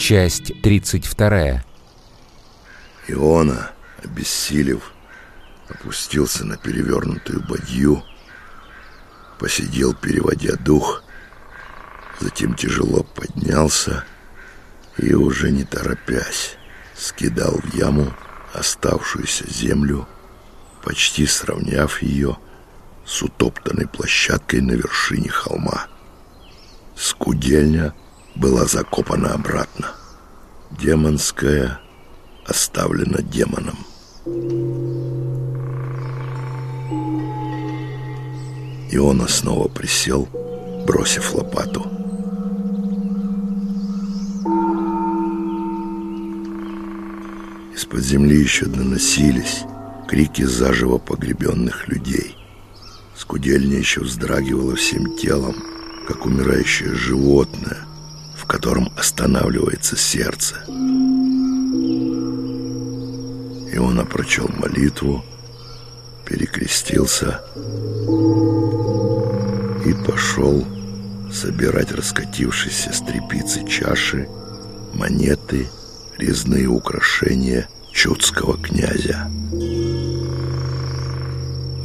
Часть 32. Иона, обессилев, опустился на перевернутую бадью, посидел, переводя дух, затем тяжело поднялся и, уже не торопясь, скидал в яму оставшуюся землю, почти сравняв ее с утоптанной площадкой на вершине холма. Скудельня была закопана обратно. Демонская оставлена демоном. Иона снова присел, бросив лопату. Из-под земли еще доносились крики заживо погребенных людей. Скудельня еще вздрагивала всем телом, как умирающее животное, котором останавливается сердце. И он опрочел молитву, перекрестился и пошел собирать раскатившиеся с тряпицы чаши, монеты, резные украшения чудского князя.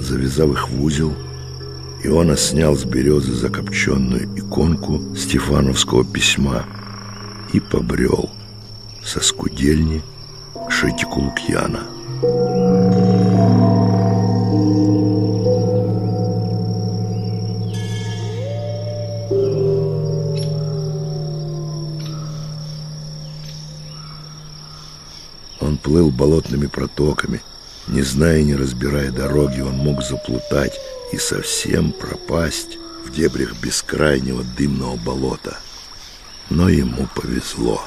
Завязав их в узел, Иона снял с березы закопченную иконку Стефановского письма и побрел со скудельни к шитику Лукьяна. Он плыл болотными протоками, не зная и не разбирая дороги, он мог заплутать и совсем пропасть в дебрях бескрайнего дымного болота. Но ему повезло.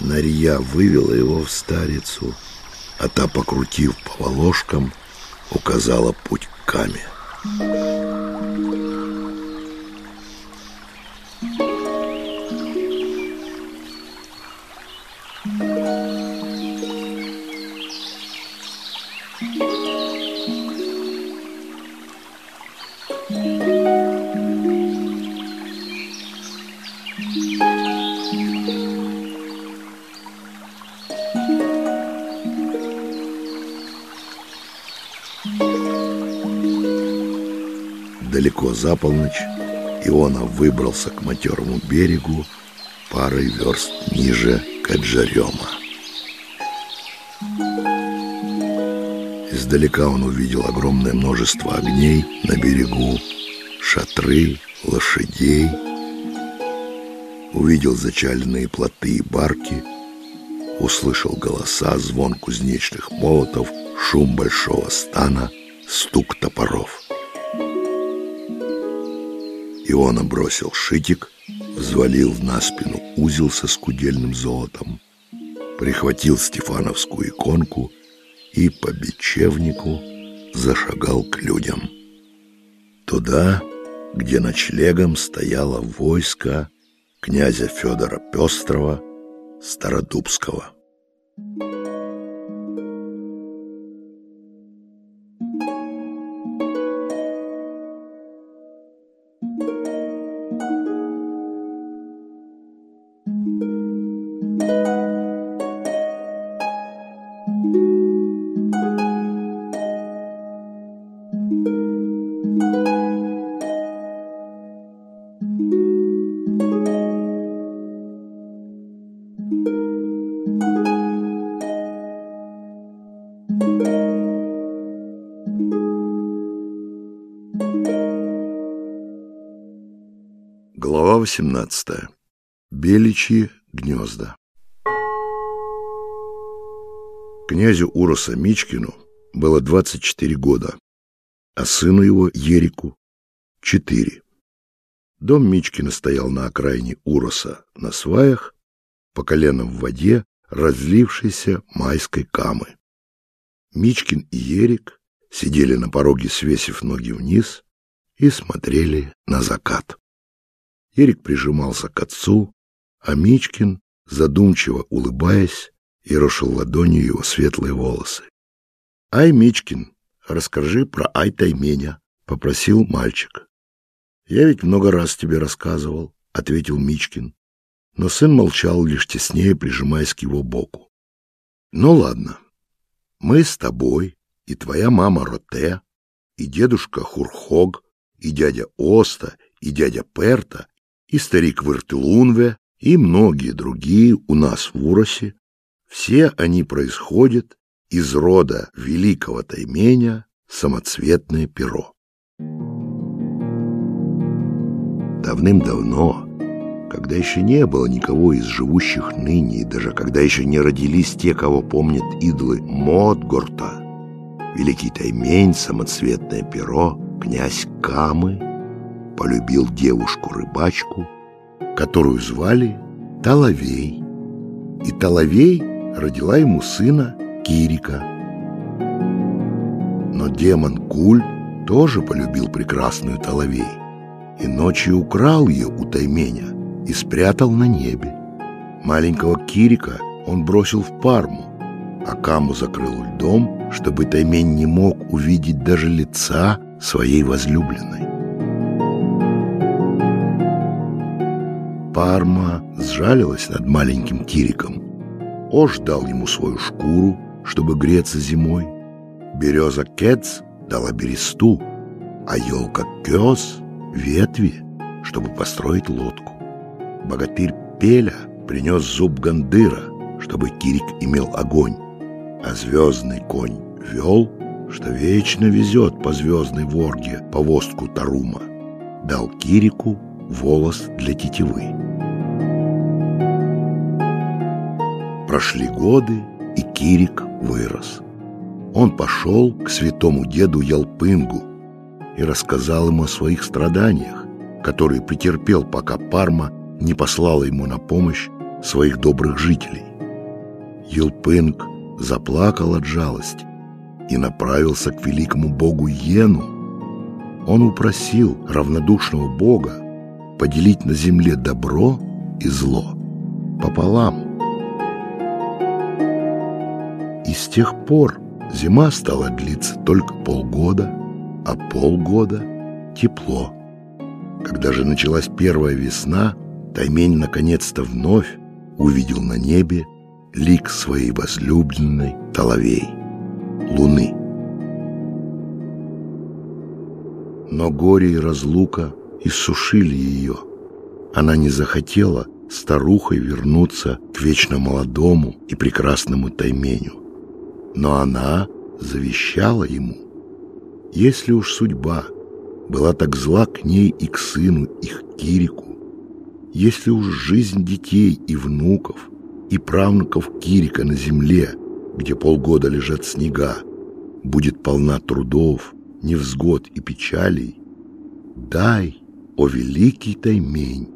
Нарья вывела его в старицу, а та, покрутив по волошкам, указала путь к каме. За полночь Иона выбрался к матерому берегу парой верст ниже Каджарема. Издалека он увидел огромное множество огней на берегу, шатры, лошадей. Увидел зачаленные плоты и барки, услышал голоса, звон кузнечных молотов, шум большого стана, стук топоров. Иона бросил шитик, взвалил на спину узел со скудельным золотом, прихватил стефановскую иконку и по бечевнику зашагал к людям. Туда, где ночлегом стояло войско князя Федора Пестрова Стародубского. Глава 18. Беличьи гнезда. Князю Уроса Мичкину было 24 года, а сыну его, Ерику, 4. Дом Мичкина стоял на окраине Уроса на сваях, по колено в воде, разлившейся майской камы. Мичкин и Ерик сидели на пороге, свесив ноги вниз, и смотрели на закат. Ерик прижимался к отцу, а Мичкин, задумчиво улыбаясь, ерошил ладонью его светлые волосы. — Ай, Мичкин, расскажи про Ай Тайменя, — попросил мальчик. — Я ведь много раз тебе рассказывал, — ответил Мичкин. — но сын молчал, лишь теснее прижимаясь к его боку. «Ну ладно, мы с тобой, и твоя мама Роте, и дедушка Хурхог, и дядя Оста, и дядя Перта, и старик Вертелунве, и многие другие у нас в Уросе, все они происходят из рода великого тайменя самоцветное перо. Давным-давно, когда еще не было никого из живущих ныне, и даже когда еще не родились те, кого помнят идолы Модгорта, великий таймень, самоцветное перо, князь Камы, полюбил девушку-рыбачку, которую звали Талавей. И Талавей родила ему сына Кирика. Но демон Куль тоже полюбил прекрасную Талавей и ночью украл ее у Тайменя и спрятал на небе. Маленького Кирика он бросил в Парму, а Каму закрыл льдом, чтобы Таймень не мог увидеть даже лица своей возлюбленной. Парма сжалилась над маленьким Кириком. Ош дал ему свою шкуру, чтобы греться зимой. Береза Кец дала бересту, а елка Кёс — ветви, чтобы построить лодку. Богатырь Пеля принес зуб Гандыра, чтобы Кирик имел огонь, а звездный конь вел, что вечно везет по звездной ворге повозку Тарума, дал Кирику волос для тетивы. Прошли годы, и Кирик вырос. Он пошел к святому деду Ялпынгу и рассказал ему о своих страданиях, которые претерпел, пока Парма не послала ему на помощь своих добрых жителей. Елпынг заплакал от жалости и направился к великому богу Йену. Он упросил равнодушного бога поделить на земле добро и зло пополам. Тех пор зима стала длиться только полгода, а полгода — тепло. Когда же началась первая весна, Таймень наконец-то вновь увидел на небе лик своей возлюбленной Талавей, луны. Но горе и разлука иссушили ее. Она не захотела старухой вернуться к вечно молодому и прекрасному Тайменю. Но она завещала ему. Если уж судьба была так зла к ней и к сыну их Кирику, если уж жизнь детей и внуков и правнуков Кирика на земле, где полгода лежат снега, будет полна трудов, невзгод и печалей, дай, о великий таймень,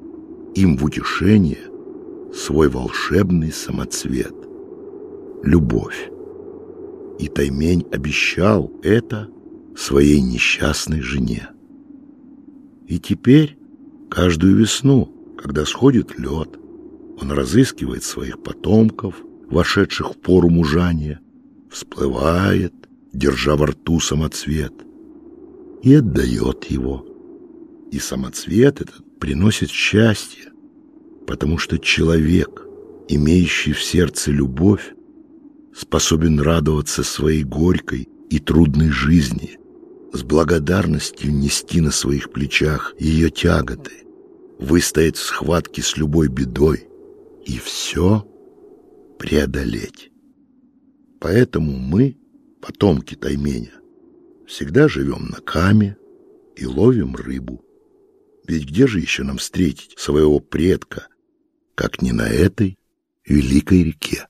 им в утешение свой волшебный самоцвет — любовь. И Таймень обещал это своей несчастной жене. И теперь, каждую весну, когда сходит лед, он разыскивает своих потомков, вошедших в пору мужания, всплывает, держа во рту самоцвет, и отдает его. И самоцвет этот приносит счастье, потому что человек, имеющий в сердце любовь, способен радоваться своей горькой и трудной жизни, с благодарностью нести на своих плечах ее тяготы, выстоять в схватке с любой бедой и все преодолеть. Поэтому мы, потомки Тайменя, всегда живем на каме и ловим рыбу. Ведь где же еще нам встретить своего предка, как не на этой великой реке?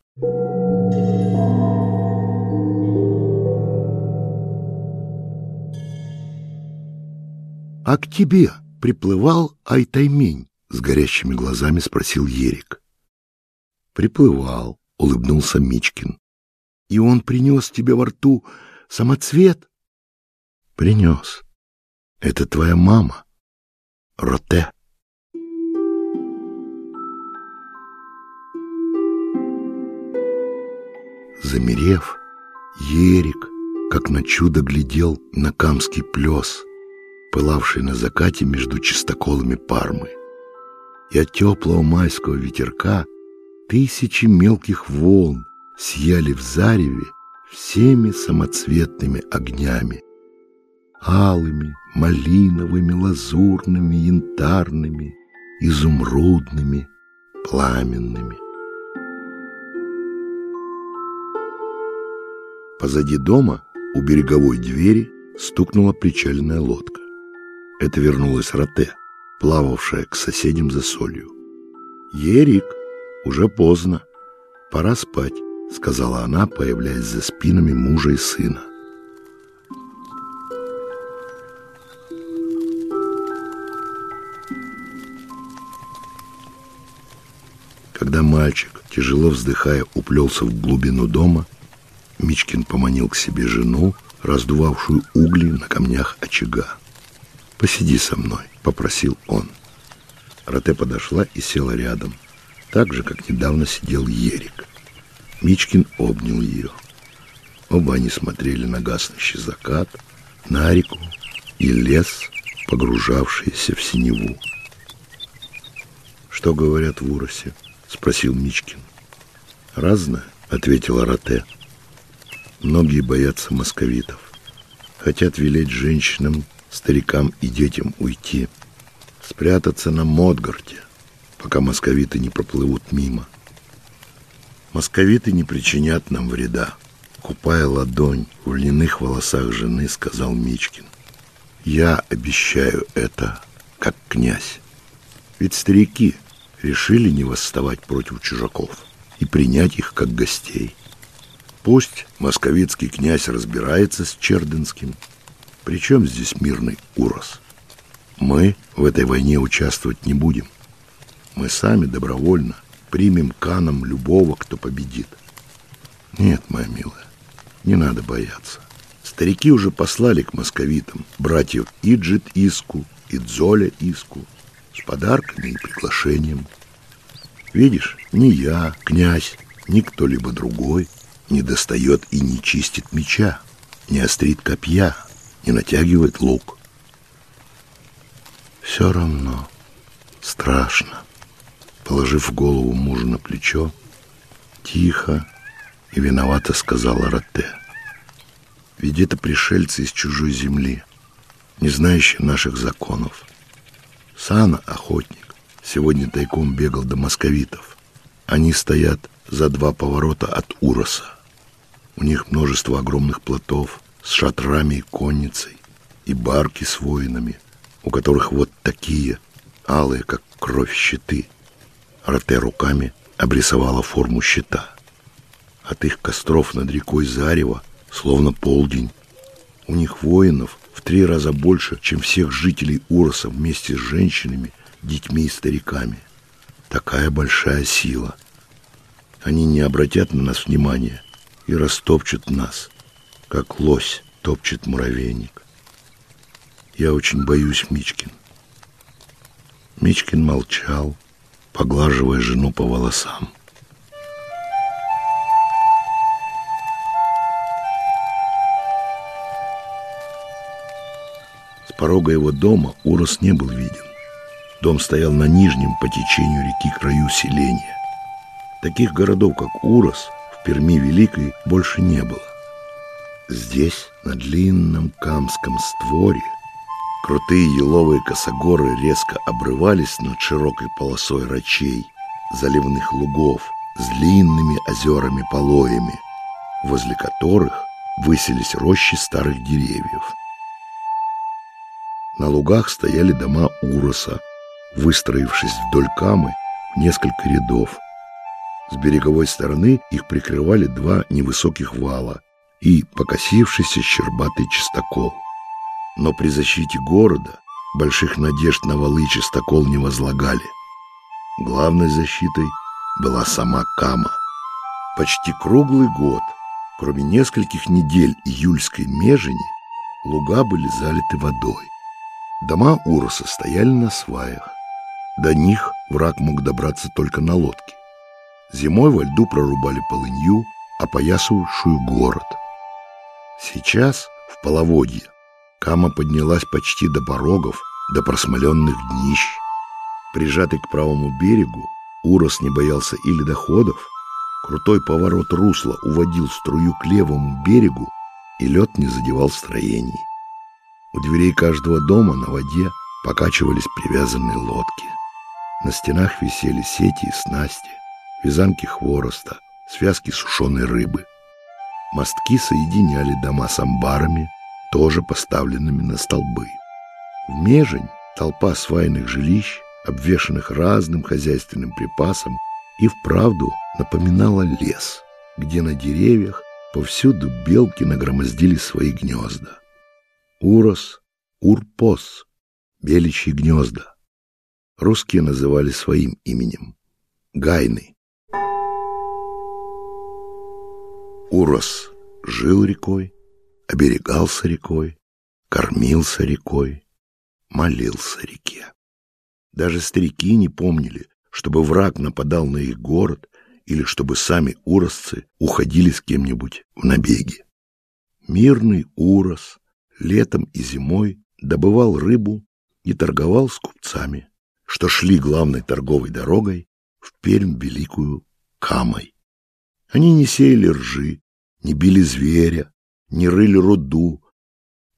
«А к тебе приплывал Айтаймень?» — с горящими глазами спросил Ерик. «Приплывал», — улыбнулся Мичкин. «И он принес тебе во рту самоцвет?» «Принес. Это твоя мама, Роте». Замерев, Ерик, как на чудо, глядел на камский плес — пылавший на закате между чистоколами Пармы. и от теплого майского ветерка тысячи мелких волн сияли в зареве всеми самоцветными огнями. Алыми, малиновыми, лазурными, янтарными, изумрудными, пламенными. Позади дома, у береговой двери, стукнула причальная лодка. Это вернулась Роте, плававшая к соседям за солью. «Ерик, уже поздно, пора спать», — сказала она, появляясь за спинами мужа и сына. Когда мальчик, тяжело вздыхая, уплелся в глубину дома, Мичкин поманил к себе жену, раздувавшую угли на камнях очага. «Посиди со мной», — попросил он. Роте подошла и села рядом, так же, как недавно сидел Ерик. Мичкин обнял ее. Оба они смотрели на гаснущий закат, на реку и лес, погружавшийся в синеву. «Что говорят в Уросе?» — спросил Мичкин. «Разное», — ответила Роте. Многие боятся московитов. Хотят велеть женщинам, старикам и детям уйти. Спрятаться на Модгарте, пока московиты не проплывут мимо. Московиты не причинят нам вреда. Купая ладонь в льняных волосах жены, сказал Мичкин. Я обещаю это, как князь. Ведь старики решили не восставать против чужаков и принять их как гостей. Пусть московицкий князь разбирается с Чердынским. Причем здесь мирный Урос? Мы в этой войне участвовать не будем. Мы сами добровольно примем каном любого, кто победит. Нет, моя милая, не надо бояться. Старики уже послали к московитам братьев Иджит Иску и Дзоля Иску с подарками и приглашением. Видишь, ни я, князь, ни кто-либо другой – не достает и не чистит меча, не острит копья, не натягивает лук. Все равно страшно. Положив голову мужа на плечо, тихо и виновато сказала Ротте. Ведь это пришельцы из чужой земли, не знающие наших законов. Сана, охотник, сегодня тайком бегал до московитов. Они стоят за два поворота от Уроса. У них множество огромных плотов с шатрами и конницей, и барки с воинами, у которых вот такие, алые, как кровь, щиты. Роте руками обрисовала форму щита. От их костров над рекой Зарева словно полдень. У них воинов в три раза больше, чем всех жителей Уроса вместе с женщинами, детьми и стариками. Такая большая сила. Они не обратят на нас внимания, и растопчут нас, как лось топчет муравейник. Я очень боюсь Мичкин. Мичкин молчал, поглаживая жену по волосам. С порога его дома Урос не был виден. Дом стоял на нижнем по течению реки краю селения. Таких городов, как Урос, Перми Великой больше не было. Здесь, на длинном камском створе, крутые еловые косогоры резко обрывались над широкой полосой рачей, заливных лугов с длинными озерами-полоями, возле которых высились рощи старых деревьев. На лугах стояли дома Уроса, выстроившись вдоль камы в несколько рядов, с береговой стороны их прикрывали два невысоких вала и покосившийся щербатый чистокол. Но при защите города больших надежд на валы чистокол не возлагали. Главной защитой была сама Кама. Почти круглый год, кроме нескольких недель июльской межени, луга были залиты водой. Дома Уроса стояли на сваях. До них враг мог добраться только на лодке. Зимой во льду прорубали полынью, опоясывавшую город. Сейчас, в половодье, Кама поднялась почти до порогов, до просмоленных днищ. Прижатый к правому берегу, Урос не боялся и ледоходов. Крутой поворот русла уводил струю к левому берегу, и лед не задевал строений. У дверей каждого дома на воде покачивались привязанные лодки. На стенах висели сети и снасти, вязанки хвороста, связки сушеной рыбы. Мостки соединяли дома с амбарами, тоже поставленными на столбы. В Межень толпа свайных жилищ, обвешанных разным хозяйственным припасом, и вправду напоминала лес, где на деревьях повсюду белки нагромоздили свои гнезда. Урос, Урпос, беличьи гнезда. Русские называли своим именем — Гайны. Урос жил рекой, оберегался рекой, кормился рекой, молился реке. Даже старики не помнили, чтобы враг нападал на их город или чтобы сами уросцы уходили с кем-нибудь в набеги. Мирный урос летом и зимой добывал рыбу и торговал с купцами, что шли главной торговой дорогой в Пермь Великую Камой. Они не сеяли ржи, не били зверя, не рыли руду,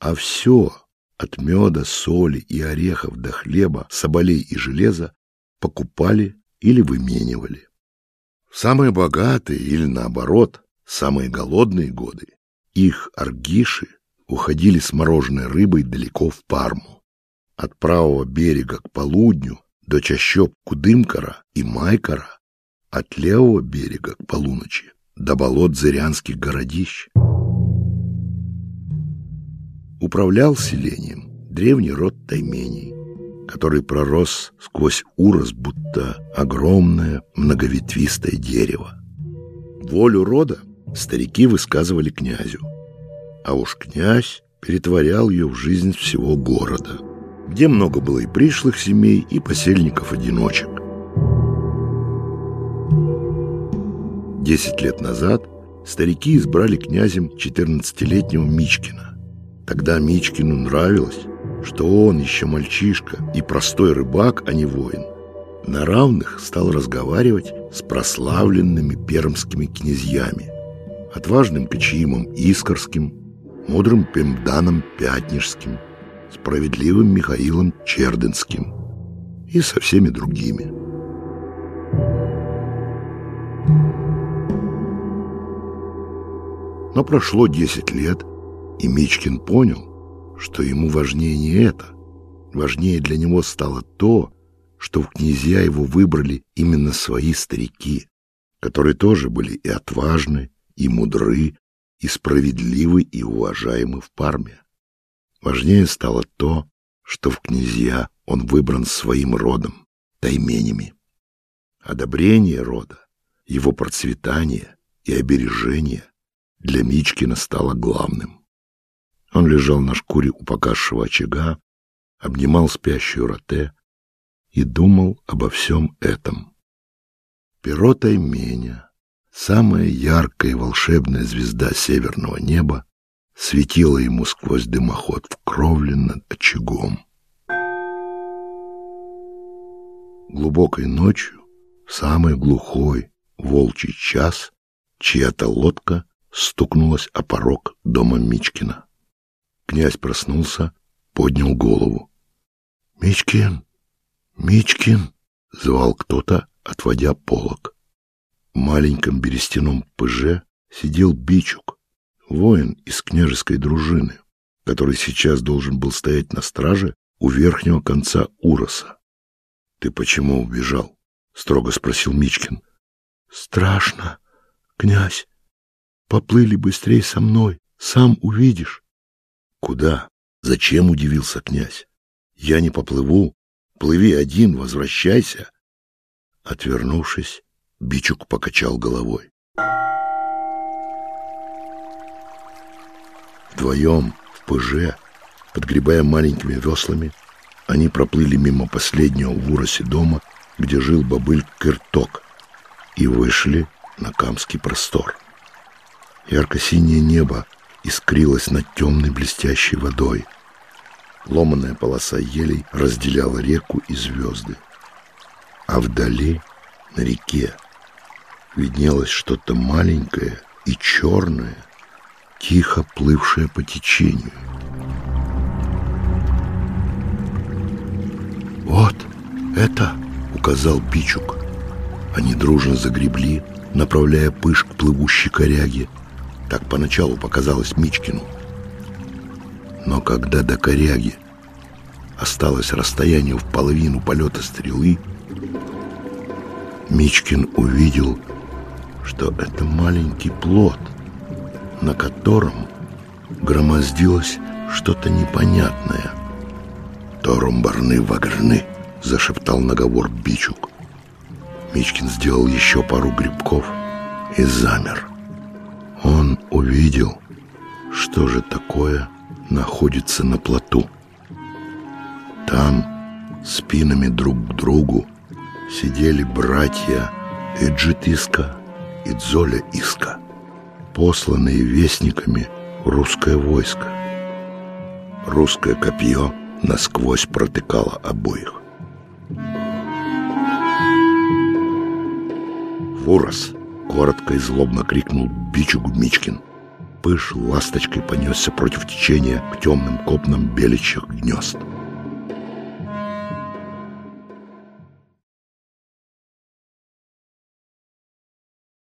а все от меда, соли и орехов до хлеба, соболей и железа покупали или выменивали. Самые богатые или наоборот, самые голодные годы их аргиши уходили с мороженой рыбой далеко в Парму. От правого берега к полудню до чащоб Кудымкара и Майкара, от левого берега к полуночи до болот Зырянских городищ. Управлял селением древний род Тайменей, который пророс сквозь урос, будто огромное многоветвистое дерево. Волю рода старики высказывали князю, а уж князь перетворял ее в жизнь всего города, где много было и пришлых семей, и посельников-одиночек. Десять лет назад старики избрали князем 14-летнего Мичкина. Тогда Мичкину нравилось, что он еще мальчишка и простой рыбак, а не воин. На равных стал разговаривать с прославленными пермскими князьями, отважным Кочиимом Искорским, мудрым Пемданом Пятнишским, справедливым Михаилом Чердынским и со всеми другими. Но прошло десять лет, и Мичкин понял, что ему важнее не это. Важнее для него стало то, что в князья его выбрали именно свои старики, которые тоже были и отважны, и мудры, и справедливы, и уважаемы в Парме. Важнее стало то, что в князья он выбран своим родом, тайменями. Одобрение рода, его процветание и обережение для Мичкина стало главным. Он лежал на шкуре у погасшего очага, обнимал спящую роте и думал обо всем этом. Перо Тайменя, самая яркая и волшебная звезда северного неба, светила ему сквозь дымоход в кровле над очагом. Глубокой ночью, в самый глухой волчий час, чья-то лодка стукнулась о порог дома Мичкина. Князь проснулся, поднял голову. «Мичкин! Мичкин!» — звал кто-то, отводя полог. В маленьком берестяном пыже сидел Бичук, воин из княжеской дружины, который сейчас должен был стоять на страже у верхнего конца Уроса. — Ты почему убежал? — строго спросил Мичкин. — Страшно, князь. Поплыли быстрей со мной, сам увидишь. Куда? Зачем удивился князь? Я не поплыву. Плыви один, возвращайся. Отвернувшись, Бичук покачал головой. Вдвоем в пыже, подгребая маленькими веслами, они проплыли мимо последнего в Уросе дома, где жил бобыль Кырток, и вышли на Камский простор. Ярко-синее небо искрилось над темной блестящей водой. Ломаная полоса елей разделяла реку и звезды. А вдали, на реке, виднелось что-то маленькое и черное, тихо плывшее по течению. «Вот это!» — указал Пичук. Они дружно загребли, направляя пыш к плывущей коряге. Так поначалу показалось Мичкину. Но когда до коряги осталось расстояние в половину полета стрелы, Мичкин увидел, что это маленький плод, на котором громоздилось что-то непонятное. «Торумбарны вагрны», — зашептал наговор Бичук. Мичкин сделал еще пару грибков и замер. Увидел, что же такое находится на плоту. Там, спинами друг к другу, сидели братья Эджит Иска и Дзоля Иска, посланные вестниками русское войско. Русское копье насквозь протыкало обоих. «Фурос!» — коротко и злобно крикнул Бичугу Мичкин. Пыш ласточкой понесся против течения к темным копнам беличьих гнезд.